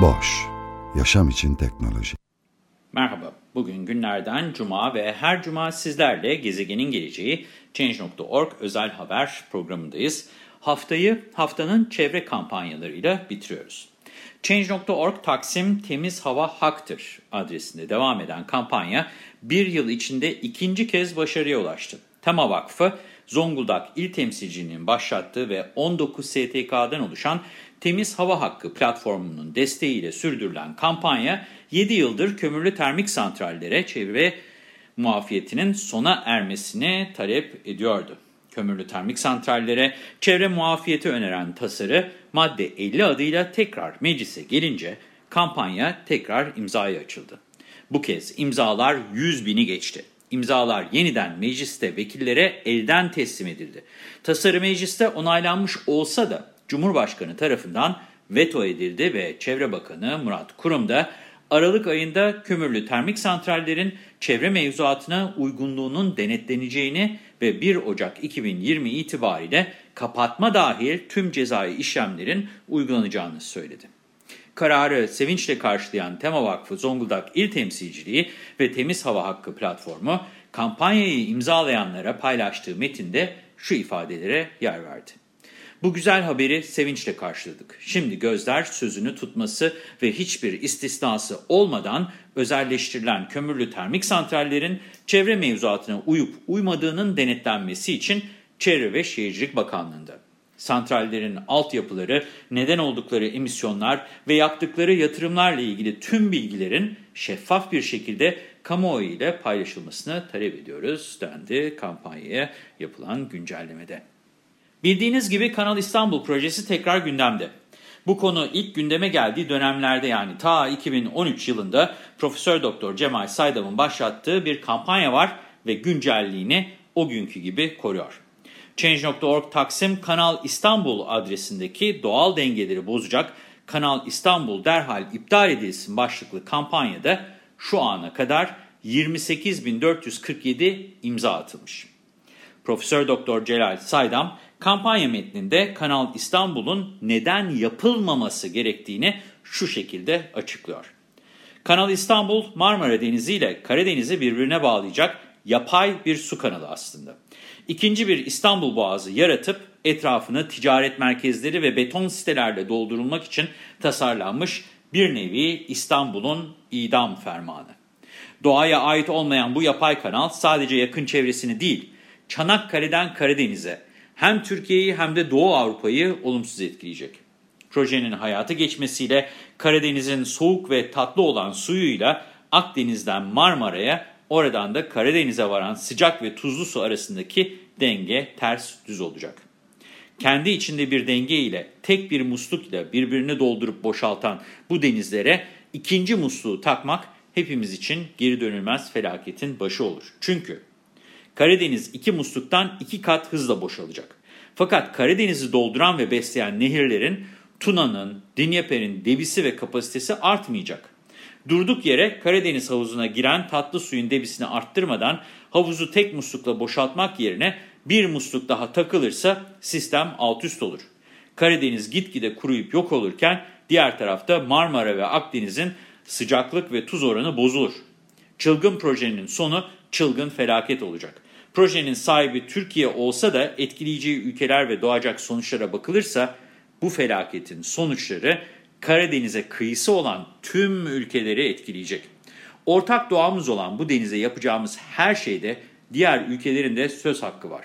Boş, yaşam için teknoloji. Merhaba, bugün günlerden cuma ve her cuma sizlerle Gezegenin Geleceği Change.org özel haber programındayız. Haftayı haftanın çevre kampanyalarıyla bitiriyoruz. Change.org Taksim Temiz Hava Haktır adresinde devam eden kampanya bir yıl içinde ikinci kez başarıya ulaştı. Tema Vakfı, Zonguldak İl Temsilciliğinin başlattığı ve 19 STK'dan oluşan Temiz Hava Hakkı platformunun desteğiyle sürdürülen kampanya 7 yıldır kömürlü termik santrallere çevre muafiyetinin sona ermesini talep ediyordu. Kömürlü termik santrallere çevre muafiyeti öneren tasarı madde 50 adıyla tekrar meclise gelince kampanya tekrar imzaya açıldı. Bu kez imzalar 100 bini geçti. İmzalar yeniden mecliste vekillere elden teslim edildi. Tasarı mecliste onaylanmış olsa da Cumhurbaşkanı tarafından veto edildi ve Çevre Bakanı Murat Kurum da Aralık ayında kömürlü termik santrallerin çevre mevzuatına uygunluğunun denetleneceğini ve 1 Ocak 2020 itibariyle kapatma dahil tüm cezai işlemlerin uygulanacağını söyledi. Kararı sevinçle karşılayan Tema Vakfı Zonguldak İl Temsilciliği ve Temiz Hava Hakkı Platformu kampanyayı imzalayanlara paylaştığı metinde şu ifadelere yer verdi. Bu güzel haberi sevinçle karşıladık. Şimdi gözler sözünü tutması ve hiçbir istisnası olmadan özelleştirilen kömürlü termik santrallerin çevre mevzuatına uyup uymadığının denetlenmesi için Çevre ve Şehircilik Bakanlığı'nda. Santrallerin altyapıları, neden oldukları emisyonlar ve yaptıkları yatırımlarla ilgili tüm bilgilerin şeffaf bir şekilde kamuoyu ile paylaşılmasını talep ediyoruz dendi kampanyaya yapılan güncellemede. Bildiğiniz gibi Kanal İstanbul projesi tekrar gündemde. Bu konu ilk gündeme geldiği dönemlerde yani ta 2013 yılında Profesör Doktor Cemal Saydam'ın başlattığı bir kampanya var ve güncelliğini o günkü gibi koruyor. Change.org Taksim Kanal İstanbul adresindeki doğal dengeleri bozacak Kanal İstanbul derhal iptal edilsin başlıklı kampanyada şu ana kadar 28.447 imza atılmış. Profesör Doktor Celal Saydam kampanya metninde Kanal İstanbul'un neden yapılmaması gerektiğini şu şekilde açıklıyor. Kanal İstanbul Marmara Denizi ile Karadeniz'i birbirine bağlayacak yapay bir su kanalı aslında. İkinci bir İstanbul Boğazı yaratıp etrafını ticaret merkezleri ve beton sitelerle doldurulmak için tasarlanmış bir nevi İstanbul'un idam fermanı. Doğaya ait olmayan bu yapay kanal sadece yakın çevresini değil, Çanakkale'den Karadeniz'e hem Türkiye'yi hem de Doğu Avrupa'yı olumsuz etkileyecek. Projenin hayata geçmesiyle Karadeniz'in soğuk ve tatlı olan suyuyla Akdeniz'den Marmara'ya, oradan da Karadeniz'e varan sıcak ve tuzlu su arasındaki denge ters düz olacak. Kendi içinde bir denge ile tek bir musluk ile birbirini doldurup boşaltan bu denizlere ikinci musluğu takmak hepimiz için geri dönülmez felaketin başı olur. Çünkü Karadeniz iki musluktan iki kat hızla boşalacak. Fakat Karadeniz'i dolduran ve besleyen nehirlerin Tuna'nın, Dinyeper'in debisi ve kapasitesi artmayacak. Durduk yere Karadeniz havuzuna giren tatlı suyun debisini arttırmadan havuzu tek muslukla boşaltmak yerine bir musluk daha takılırsa sistem alt üst olur. Karadeniz gitgide kuruyup yok olurken diğer tarafta Marmara ve Akdeniz'in sıcaklık ve tuz oranı bozulur. Çılgın projenin sonu çılgın felaket olacak. Projenin sahibi Türkiye olsa da etkileyeceği ülkeler ve doğacak sonuçlara bakılırsa bu felaketin sonuçları Karadeniz'e kıyısı olan tüm ülkeleri etkileyecek. Ortak doğamız olan bu denize yapacağımız her şeyde diğer ülkelerin de söz hakkı var.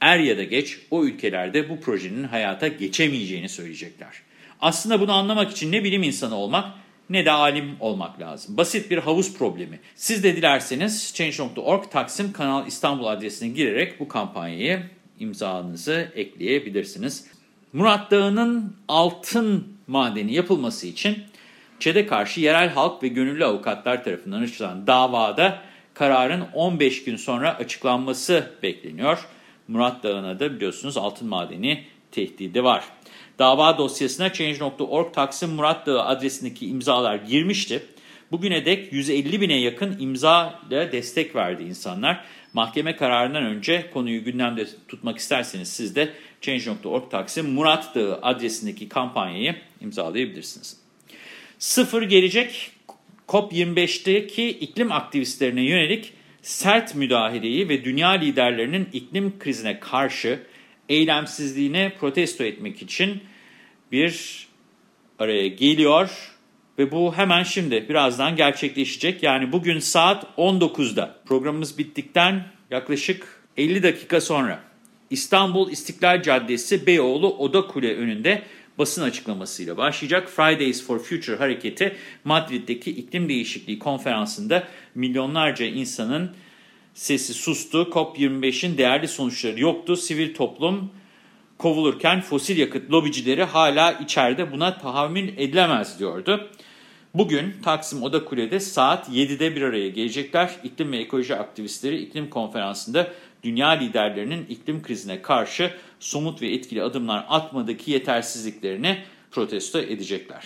Er ya da geç o ülkelerde bu projenin hayata geçemeyeceğini söyleyecekler. Aslında bunu anlamak için ne bilim insanı olmak ne de alim olmak lazım. Basit bir havuz problemi. Siz de dilerseniz Change.org Taksim Kanal İstanbul adresine girerek bu kampanyayı imzanızı ekleyebilirsiniz. Murat Dağı'nın altın madeni yapılması için ÇED'e karşı yerel halk ve gönüllü avukatlar tarafından açılan davada kararın 15 gün sonra açıklanması bekleniyor. Murat Dağı'na da biliyorsunuz altın madeni tehdidi var. Dava dosyasına Change.org Taksim Murat Dağı adresindeki imzalar girmişti. Bugüne dek 150 bine yakın imza ile destek verdi insanlar. Mahkeme kararından önce konuyu gündemde tutmak isterseniz siz de Change.org Taksim Murat Dağı adresindeki kampanyayı imzalayabilirsiniz. Sıfır gelecek COP25'teki iklim aktivistlerine yönelik sert müdahaleyi ve dünya liderlerinin iklim krizine karşı eylemsizliğine protesto etmek için bir araya geliyor ve bu hemen şimdi birazdan gerçekleşecek. Yani bugün saat 19'da programımız bittikten yaklaşık 50 dakika sonra İstanbul İstiklal Caddesi Beyoğlu Oda Kule önünde basın açıklamasıyla başlayacak. Fridays for Future hareketi Madrid'deki iklim değişikliği konferansında milyonlarca insanın sesi sustu. COP25'in değerli sonuçları yoktu. Sivil toplum kovulurken fosil yakıt lobicileri hala içeride buna tahammül edilemez diyordu. Bugün Taksim Oda Kule'de saat 7'de bir araya gelecekler. İklim ve ekoloji aktivistleri iklim konferansında dünya liderlerinin iklim krizine karşı somut ve etkili adımlar atmadaki yetersizliklerini protesto edecekler.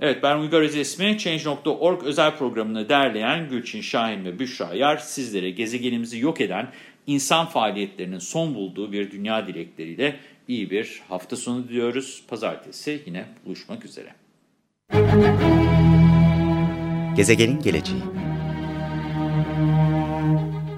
Evet ben Uygar Özesmi, Change.org özel programını derleyen Gülçin Şahin ve Büşra Yar sizlere gezegenimizi yok eden insan faaliyetlerinin son bulduğu bir dünya dilekleriyle iyi bir hafta sonu diliyoruz. Pazartesi yine buluşmak üzere. Gezegenin geleceği